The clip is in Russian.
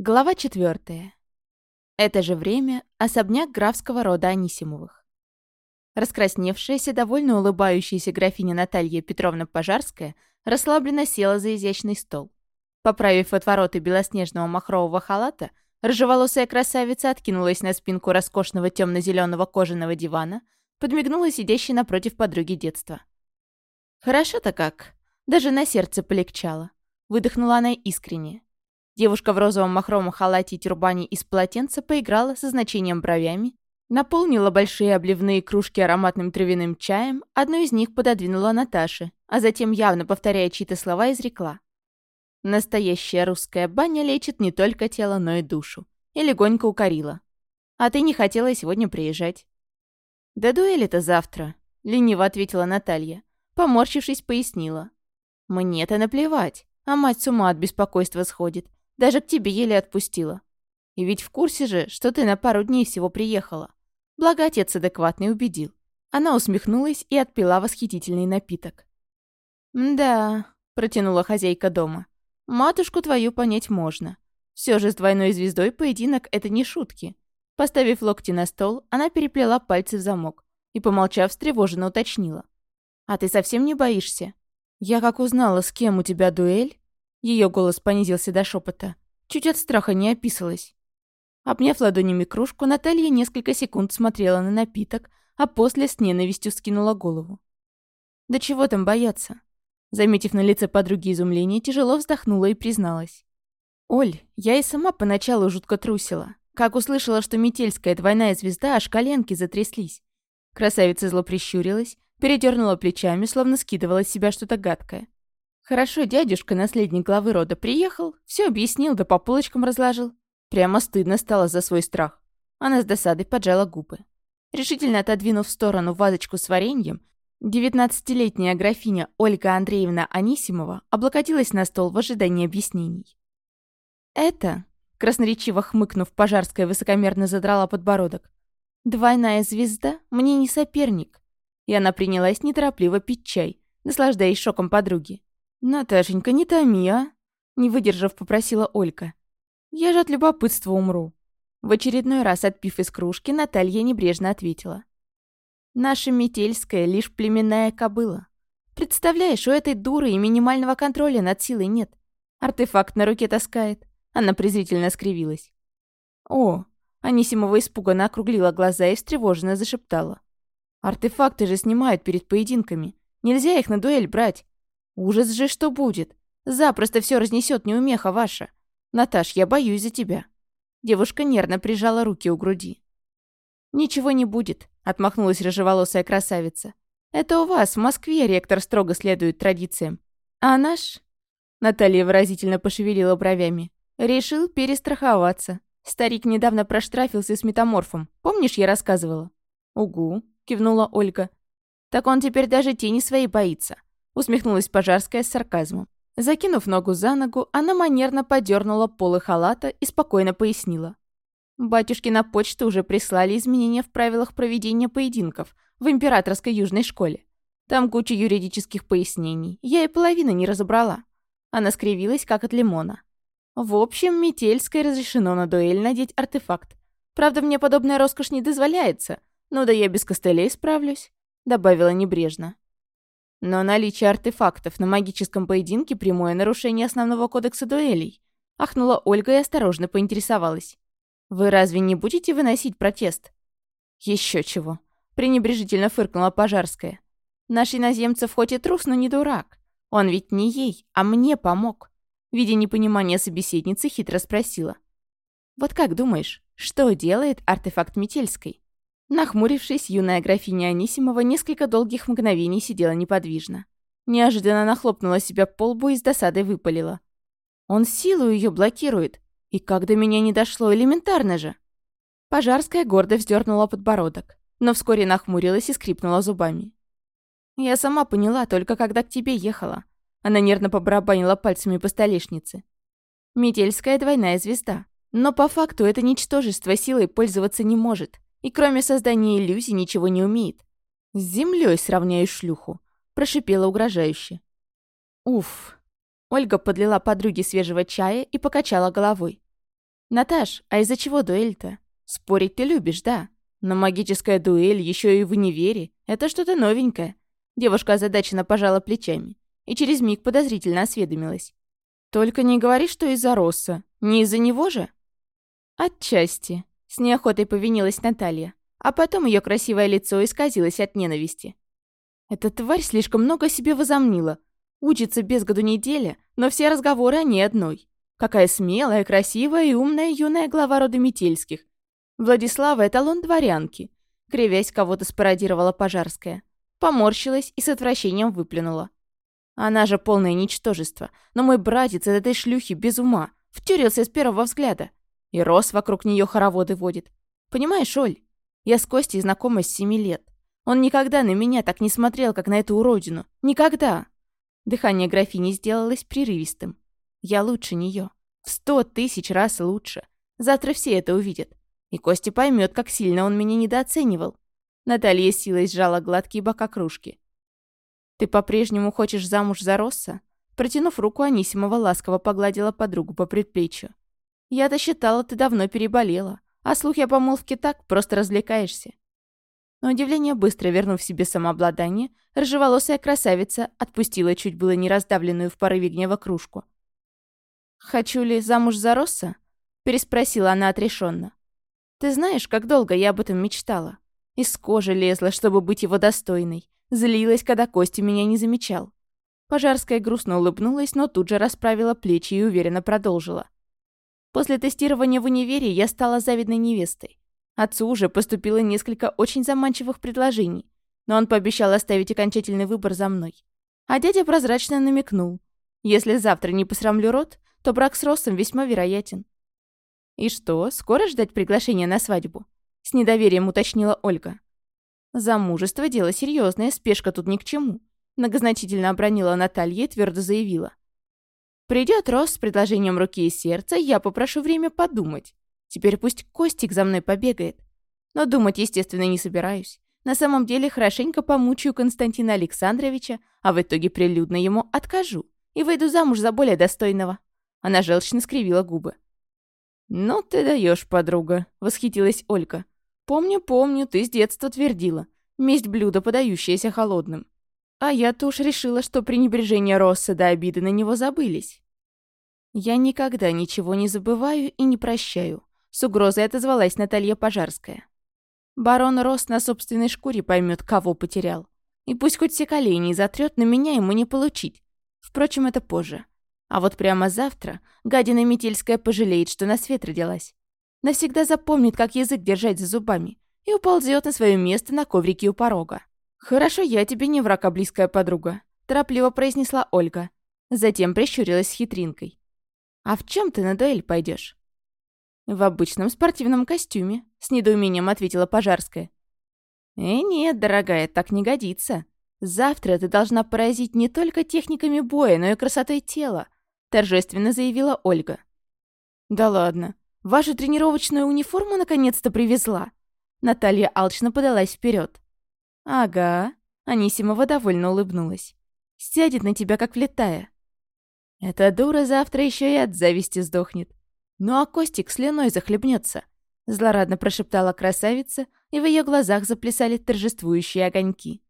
Глава четвертая. Это же время особняк графского рода Анисимовых. Раскрасневшаяся, довольно улыбающаяся графиня Наталья Петровна Пожарская расслабленно села за изящный стол. Поправив отвороты белоснежного махрового халата, рыжеволосая красавица откинулась на спинку роскошного темно-зеленого кожаного дивана, подмигнула сидящей напротив подруги детства. «Хорошо-то как. Даже на сердце полегчало». Выдохнула она искренне. Девушка в розовом махровом халате и тюрбане из полотенца поиграла со значением бровями, наполнила большие обливные кружки ароматным травяным чаем, одну из них пододвинула Наташе, а затем, явно повторяя чьи-то слова, изрекла. «Настоящая русская баня лечит не только тело, но и душу». И легонько укорила. «А ты не хотела сегодня приезжать». «Да дуэли-то завтра», — лениво ответила Наталья. Поморщившись, пояснила. «Мне-то наплевать, а мать с ума от беспокойства сходит. Даже к тебе еле отпустила. И ведь в курсе же, что ты на пару дней всего приехала. Благо отец адекватный убедил. Она усмехнулась и отпила восхитительный напиток. «Да», — протянула хозяйка дома. «Матушку твою понять можно. Все же с двойной звездой поединок — это не шутки». Поставив локти на стол, она переплела пальцы в замок и, помолчав, встревоженно уточнила. «А ты совсем не боишься? Я как узнала, с кем у тебя дуэль, ее голос понизился до шепота. Чуть от страха не описалась. Обняв ладонями кружку, Наталья несколько секунд смотрела на напиток, а после с ненавистью скинула голову. «Да чего там бояться?» Заметив на лице подруги изумление, тяжело вздохнула и призналась. «Оль, я и сама поначалу жутко трусила. Как услышала, что Метельская двойная звезда, аж коленки затряслись». Красавица зло прищурилась, передернула плечами, словно скидывала с себя что-то гадкое. Хорошо, дядюшка, наследник главы рода, приехал, все объяснил, да по полочкам разложил. Прямо стыдно стало за свой страх. Она с досадой поджала губы. Решительно отодвинув в сторону вазочку с вареньем, девятнадцатилетняя графиня Ольга Андреевна Анисимова облокотилась на стол в ожидании объяснений. «Это...» — красноречиво хмыкнув, Пожарская высокомерно задрала подбородок. «Двойная звезда мне не соперник». И она принялась неторопливо пить чай, наслаждаясь шоком подруги. «Наташенька, не томи, а?» Не выдержав, попросила Олька. «Я же от любопытства умру». В очередной раз отпив из кружки, Наталья небрежно ответила. «Наша Метельская лишь племенная кобыла. Представляешь, у этой дуры и минимального контроля над силой нет. Артефакт на руке таскает». Она презрительно скривилась. «О!» Анисимова испуганно округлила глаза и встревоженно зашептала. «Артефакты же снимают перед поединками. Нельзя их на дуэль брать. Ужас же, что будет. Запросто все разнесет неумеха ваша. Наташ, я боюсь за тебя. Девушка нервно прижала руки у груди. «Ничего не будет», — отмахнулась рыжеволосая красавица. «Это у вас, в Москве, ректор строго следует традициям. А наш...» Наталья выразительно пошевелила бровями. «Решил перестраховаться. Старик недавно проштрафился с метаморфом. Помнишь, я рассказывала?» «Угу», — кивнула Ольга. «Так он теперь даже тени своей боится усмехнулась Пожарская с сарказмом. Закинув ногу за ногу, она манерно подернула полы халата и спокойно пояснила. Батюшки на почту уже прислали изменения в правилах проведения поединков в императорской южной школе. Там куча юридических пояснений. Я и половины не разобрала. Она скривилась, как от лимона. В общем, Метельской разрешено на дуэль надеть артефакт. Правда, мне подобная роскошь не дозволяется. Ну да я без костылей справлюсь», — добавила небрежно. Но наличие артефактов на магическом поединке – прямое нарушение основного кодекса дуэлей. Ахнула Ольга и осторожно поинтересовалась. «Вы разве не будете выносить протест?» Еще чего», – пренебрежительно фыркнула Пожарская. «Наш иноземцев хоть и трус, но не дурак. Он ведь не ей, а мне помог». Видя непонимание собеседницы, хитро спросила. «Вот как думаешь, что делает артефакт Метельской?» Нахмурившись, юная графиня Анисимова несколько долгих мгновений сидела неподвижно. Неожиданно нахлопнула себя по лбу и с досадой выпалила. «Он силу ее блокирует. И как до меня не дошло, элементарно же!» Пожарская гордо вздернула подбородок, но вскоре нахмурилась и скрипнула зубами. «Я сама поняла, только когда к тебе ехала». Она нервно побарабанила пальцами по столешнице. «Метельская двойная звезда. Но по факту это ничтожество силой пользоваться не может. И кроме создания иллюзий ничего не умеет. С землей сравняю шлюху», — прошипела угрожающе. «Уф». Ольга подлила подруге свежего чая и покачала головой. «Наташ, а из-за чего дуэль-то? Спорить ты любишь, да? Но магическая дуэль еще и в универе — это что-то новенькое». Девушка озадаченно пожала плечами и через миг подозрительно осведомилась. «Только не говори, что из-за Росса. Не из-за него же?» «Отчасти», — с неохотой повинилась Наталья, а потом ее красивое лицо исказилось от ненависти. «Эта тварь слишком много себе возомнила. Учится без году неделя, но все разговоры о ней одной. Какая смелая, красивая и умная юная глава рода Метельских. Владислава — эталон дворянки. Кривясь, кого-то спародировала Пожарская. Поморщилась и с отвращением выплюнула. Она же полное ничтожество. Но мой братец от этой шлюхи без ума. Втюрился с первого взгляда. И рос вокруг нее хороводы водит. Понимаешь, Оль? Я с Костей знакома с семи лет. Он никогда на меня так не смотрел, как на эту уродину. Никогда. Дыхание графини сделалось прерывистым. Я лучше нее. В сто тысяч раз лучше. Завтра все это увидят. И Костя поймет, как сильно он меня недооценивал. Наталья силой сжала гладкие бока кружки. «Ты по-прежнему хочешь замуж за Росса?» Протянув руку, Анисимова ласково погладила подругу по предплечью. «Я-то считала, ты давно переболела, а слухи о помолвке так, просто развлекаешься». На удивление, быстро вернув себе самообладание, рыжеволосая красавица отпустила чуть было не раздавленную в порыве гнева кружку. «Хочу ли замуж за Росса?» — переспросила она отрешенно. «Ты знаешь, как долго я об этом мечтала? Из кожи лезла, чтобы быть его достойной. Злилась, когда Костя меня не замечал. Пожарская грустно улыбнулась, но тут же расправила плечи и уверенно продолжила. После тестирования в универе я стала завидной невестой. Отцу уже поступило несколько очень заманчивых предложений, но он пообещал оставить окончательный выбор за мной. А дядя прозрачно намекнул. Если завтра не посрамлю рот, то брак с Россом весьма вероятен. «И что, скоро ждать приглашения на свадьбу?» С недоверием уточнила Ольга. Замужество – дело серьезное, спешка тут ни к чему. Многозначительно обронила Наталья и твердо заявила. Придет Рос с предложением руки и сердца, я попрошу время подумать. Теперь пусть Костик за мной побегает. Но думать, естественно, не собираюсь. На самом деле, хорошенько помучаю Константина Александровича, а в итоге прилюдно ему откажу и выйду замуж за более достойного. Она желчно скривила губы. «Ну ты даешь, подруга», — восхитилась Олька. «Помню, помню, ты с детства твердила. Месть блюдо, подающееся холодным. А я-то уж решила, что пренебрежение Росса до обиды на него забылись». «Я никогда ничего не забываю и не прощаю», — с угрозой отозвалась Наталья Пожарская. «Барон Росс на собственной шкуре поймет, кого потерял. И пусть хоть все колени затрет, но меня ему не получить. Впрочем, это позже. А вот прямо завтра гадина Метельская пожалеет, что на свет родилась навсегда запомнит, как язык держать за зубами, и уползет на свое место на коврике у порога. «Хорошо, я тебе не враг, а близкая подруга», – торопливо произнесла Ольга. Затем прищурилась с хитринкой. «А в чем ты на дуэль пойдешь? «В обычном спортивном костюме», — с недоумением ответила Пожарская. «Э, нет, дорогая, так не годится. Завтра ты должна поразить не только техниками боя, но и красотой тела», — торжественно заявила Ольга. «Да ладно. Вашу тренировочную униформу наконец-то привезла?» Наталья алчно подалась вперед. «Ага», — Анисимова довольно улыбнулась. «Сядет на тебя, как влетая». «Эта дура завтра еще и от зависти сдохнет. Ну а Костик слюной захлебнется», — злорадно прошептала красавица, и в ее глазах заплясали торжествующие огоньки.